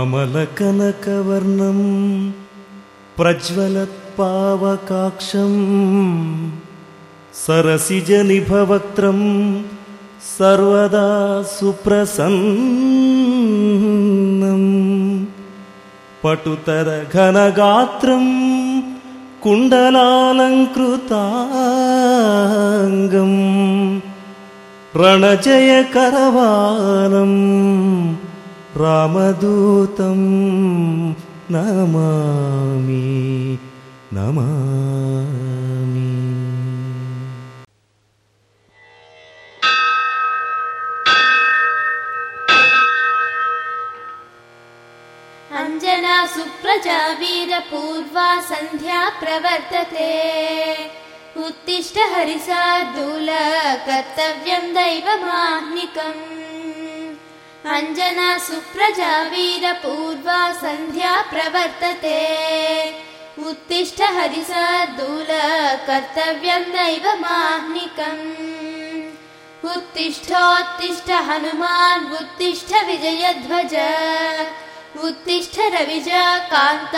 अमलकनकवर्णम् प्रज्वलत्पावकाक्षम् सरसिजनिभवक्त्रम् सर्वदा सुप्रसन्नम् पटुतरघनगात्रम् कुण्डलालङ्कृताङ्गम् रणजयकरवालम् रामदूतं नमामि नमामि। अञ्जना सुप्रजा वीरपूर्वा सन्ध्या प्रवर्तते। उत्तिष्ठ हरिसार्दूल कर्तव्यम् दैवमाह्निकम् अञ्जना सुप्रजा वीरपूर्वा सन्ध्या प्रवर्तते। उत्तिष्ठ हरिसार्दूल कर्तव्यम् दैवमाह्निकम् उत्तिष्ठोत्तिष्ठ हनुमान् उत्तिष्ठ विजयध्वज। उत्तिष्ठ रविजा कान्त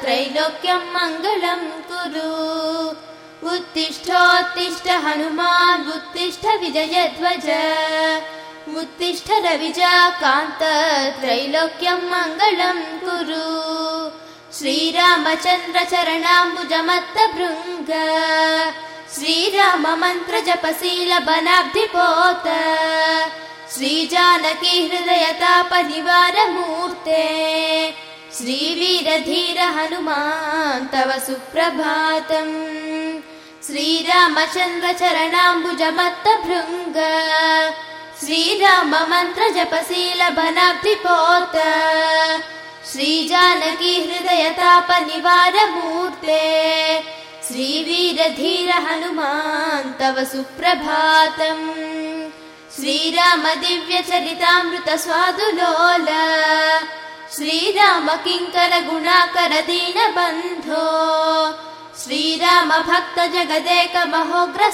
त्रैलोक्यम् मङ्गलम् कुरु। उत्तिष्ठोत्तिष्ठ हनुमान् उत्तिष्ठ विजयध्वज उत्तिष्ठ रविजा कान्त त्रैलोक्यम् मङ्गलम् कुरु। श्रीरामचन्द्र चरणाम्बुजमत्त भृङ्ग श्रीराम मन्त्र श्रीजानकी हृदयताप निवार मूर्ते श्रीवीरधीर हनुमान् तव सुप्रभातम्। श्रीरामचन्द्र चरणाम्बुजमत्त भृङ्ग श्रीराम मन्त्र जपशील बनाब्धिपोत श्रीजानकी हृदयताप निवार मूर्ते श्रीवीरधीर हनुमान् तव सुप्रभातम्। श्रीराम दिव्य चरितामृत स्वादुलोल श्रीराम किङ्कर गुणाकर दीनबन्धो श्रीराम भक्त जगदेक महोग्र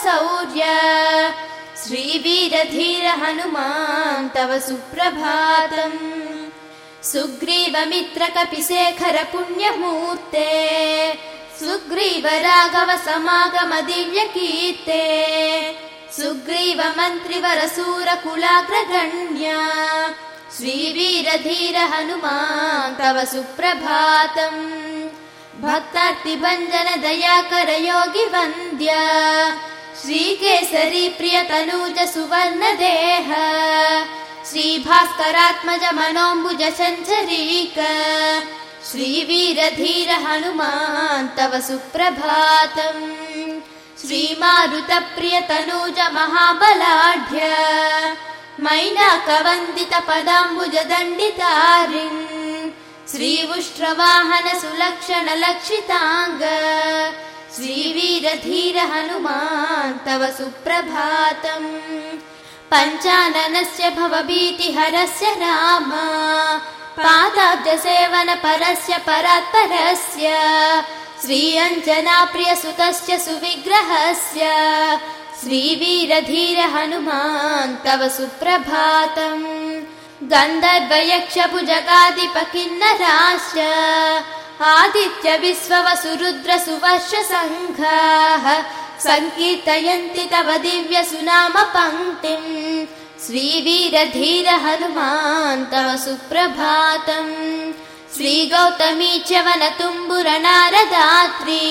शौर्य श्रीवीरधीर हनुमान् तव सुप्रभातम्। सुग्रीव मित्र कपिशेखर पुण्यमूर्ते सुग्रीव राघव समागम दिव्य कीर्ते सुग्रीव मन्त्रिवर सूर कुलाग्रगण्या श्रीवीरधीर हनुमान् तव सुप्रभातम्। भक्तार्तिभञ्जन दयाकर योगि श्रीकेसरी प्रिय तनूज सुवर्ण देह श्रीभास्करात्मज मनोम्बुज सञ्चरीक श्रीवीरधीर हनुमान् तव सुप्रभातम्। श्रीमारुत प्रिय तनूज महाबलाढ्य। मैनाकवन्दित पदाम्बुज दण्डितारिन्। श्रीवुष्ट्रवाहन सुलक्षण लक्षिताङ्ग श्रीवीरधीर हनुमान् तव सुप्रभातम्। पञ्चाननस्य भवभीतिहरस्य राम पादाब्ज सेवन परस्य परात्परस्य श्री अञ्जना प्रियसुतस्य सुविग्रहस्य श्रीवीरधीर हनुमान् तव सुप्रभातम्। गन्धर्वयक्षभुजगादिप किन्नराश्च आदित्य विश्ववसुरुद्र सुवर्ष सङ्घाः सङ्कीर्तयन्ति तव दिव्य सुनाम पङ्क्तिम् श्रीवीरधीर हनुमान् तव सुप्रभातम् श्रीगौतमी च वनतुम्बुर नारदात्री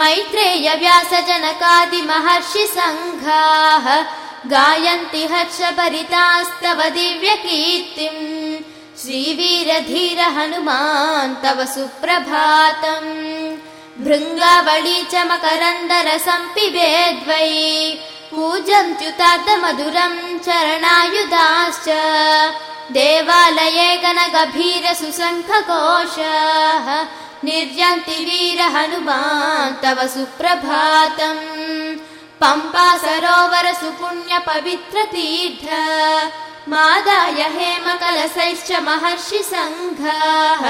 मैत्रेय व्यास गायन्ति हर्षभरितास्तव दिव्य कीर्तिम् श्रीवीरधीर हनुमान् तव सुप्रभातम् भृङ्गावळी च मकरन्दर सम्पिबेद्वै पूजन्त्युताद् मधुरम् चरणायुधाश्च। देवालये गणगभीर सुशङ्खघोषाः निर्यन्ति वीर हनुमान् तव सुप्रभातम् पम्पा सरोवर सुपुण्य पवित्र तीर्थ मादाय हेमकलशैश्च महर्षि सङ्घाः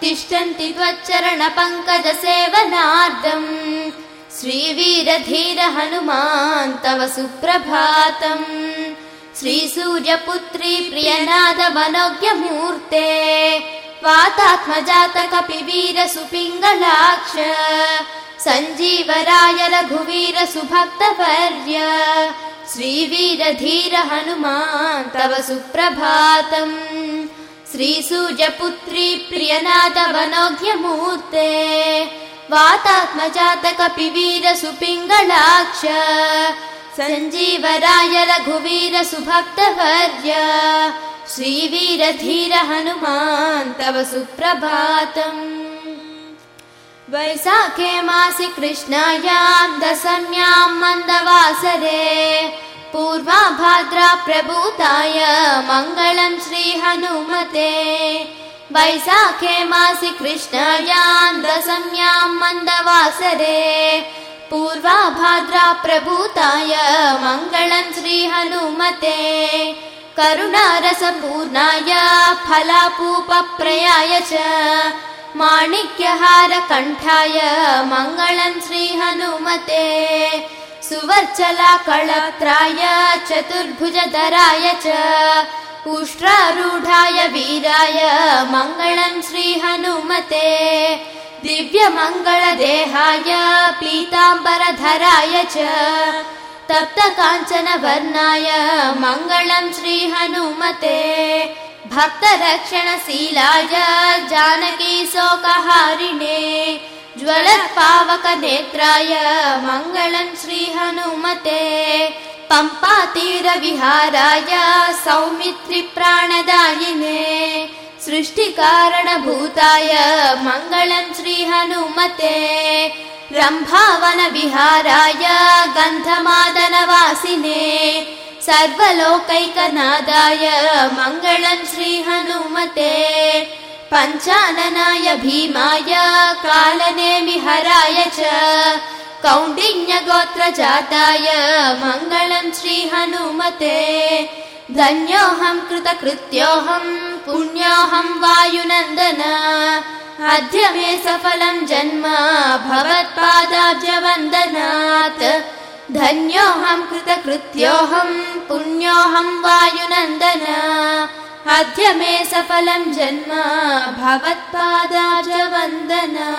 तिष्ठन्ति त्वच्चरण पङ्कज सेवनार्दम् श्रीवीरधीर हनुमान् तव सुप्रभातम्। श्रीसूर्यपुत्री प्रियनाद मनोज्ञमूर्ते वातात्मजातकपिवीर सुपिङ्गलाक्ष सञ्जीवराय रघुवीर सुभक्तवर्य श्रीवीरधीर हनुमान् तव सुप्रभातम्। श्रीसूर्यपुत्री प्रियनाद वनोज्ञमूर्ते वातात्मजातकपिवीर सुपिङ्गलाक्ष सञ्जीवराय रघुवीर सुभक्तवर्य। श्रीवीरधीर हनुमान् तव सुप्रभातम् वैशाखे मासि कृष्णायां दशम्यां मन्दवासरे। पूर्वाभाद्रा प्रभूताय मङ्गलम् श्रीहनुमते वैशाखे मासि कृष्णायां दशम्यां मन्दवासरे। पूर्वाभाद्रा प्रभूताय मङ्गलम् श्रीहनुमते करुणारसपूर्णाय फलापूपप्रयाय च माणिक्यहारकण्ठाय मङ्गलम् श्रीहनुमते सुवर्चलाकळत्राय चतुर्भुजधराय च। उष्ट्रारूढाय वीराय मङ्गलम् श्रीहनुमते दिव्यमङ्गलदेहाय पीताम्बरधराय च। तप्तकाञ्चनवर्णाय मङ्गलम् श्रीहनुमते भक्तरक्षणशीलाय जानकी शोकहारिणे ज्वलत्पावकनेत्राय मङ्गलम् श्रीहनुमते पम्पातीरविहाराय सौमित्रिप्राणदायिने सृष्टिकारणभूताय मङ्गलम् श्रीहनुमते रम्भावनविहाराय गन्धमादनवासिने सर्वलोकैकनादाय मङ्गलम् श्रीहनुमते। पञ्चाननाय भीमाय कालनेमिहराय च। कौण्डिन्यगोत्रजाताय मङ्गलम् श्रीहनुमते। धन्योऽहम् कृतकृत्योऽहम् पुण्योऽहम् वायुनन्दन। अद्य मे सफलम् जन्म भवत्पादाब्जवन्दनात् धन्योऽहम् कृतकृत्योऽहम् पुण्योऽहम् वायुनन्दन। अद्य मे सफलम् जन्म भवत्पादाब्जवन्दना